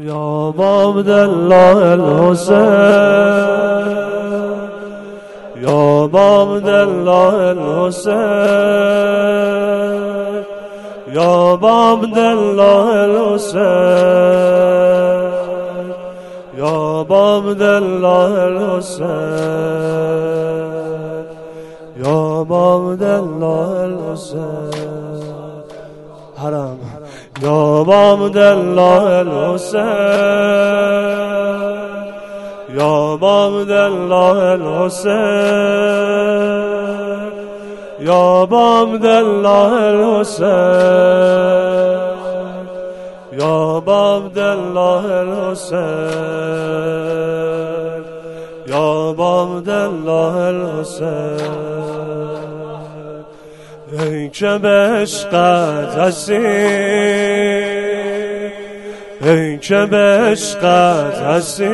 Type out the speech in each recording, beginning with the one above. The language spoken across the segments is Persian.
یا باب الله الحسین یا باب الله الحسین یا باب الله الحسین یا باب الله الحسین یا باب الله الحسین حرم یا باب الله الحسین یا باب الله الحسین یا باب الله الحسین یا باب الله الحسین یا باب الله الحسین. ای که به عشقت هستی ای که به عشقت هستی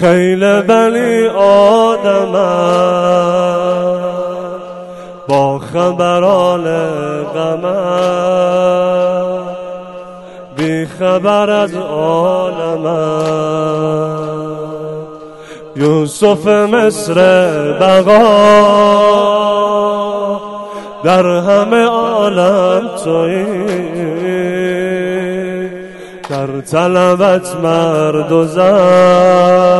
خیل بنی آدم با خبران غم بی خبر از عالم یوسف مصر بقا در همه عالم توی. در طلبت مرد و زن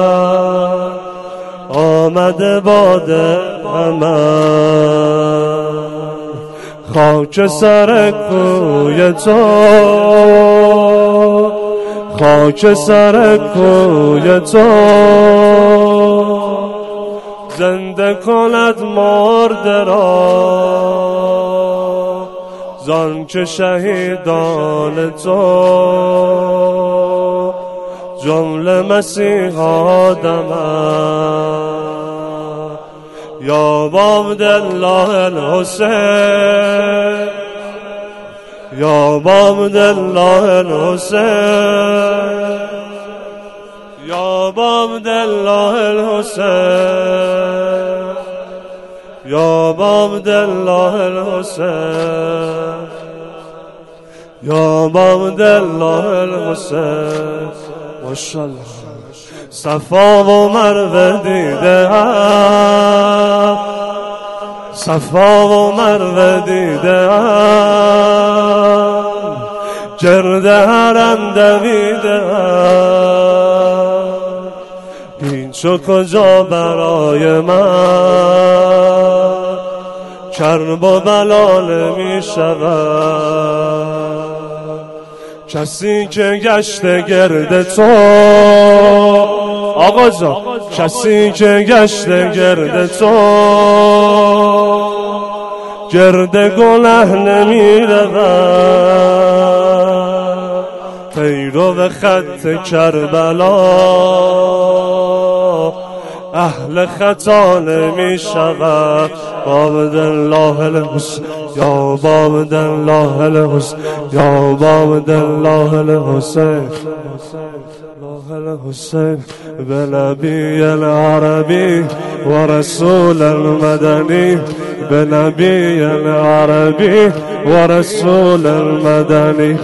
آمده باده همه خاک سر کوی تو. خاک سر کوی تو. زنده کند مرده را. زان که شهیدان تو. جمله مسیح آدم یا الله الحسین. یا باب الله الحسین. یا باب الله الحسین یا باب الله الحسین یا باب الله الحسین ماشاءالله صفا و مروه دیده صفا و مروه دیده هم گرد هرم دویده هم چو کجا برای من؟ کرب و بلال می شود. کسی که گشته گرد تو. آقا جان کسی که گشته گرد تو. گرد گناه نمی پیرو به خط کربلا. اهل خطا نمی شود باب الله الحسین یا باب الله الحسین یا باب الله الحسین الحسين بنبي العربي ورسول المدني بنبي العربي ورسول المدني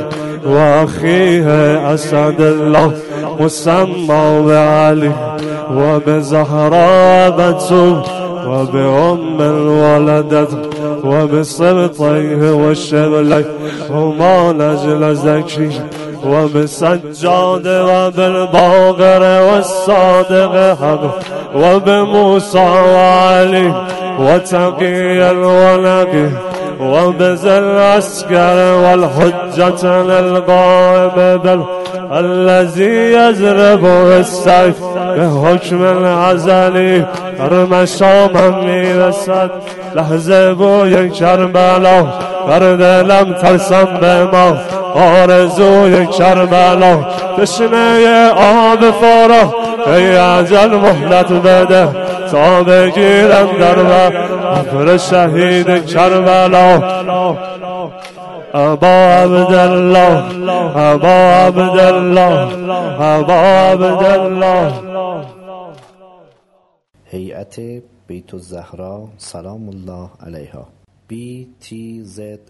وأخيه أسعد الله مسمى بعلي وبزهراء بتول وبأم الولدت وبسبطيه والشبلي هما نجل زكي وبسجاد وبالباقر والصادق حق وبموسى وعلي وتقي الولقي وبذا العسكر والحجة للغائب بل الذي يزرب السيف بحكم العزلي ارمشا من می‌رسد لحظه بوی کربلا بر دلم ترسم به ما آرزوی کربلا تشنه آب فارا ای عجل مهلت بده تا بگیرم در ابر شهید کربلا ابا عبدالله ابا عبدالله ابا عبدالله. هیئت بیت الزهرا سلام الله علیها. Btzs.ir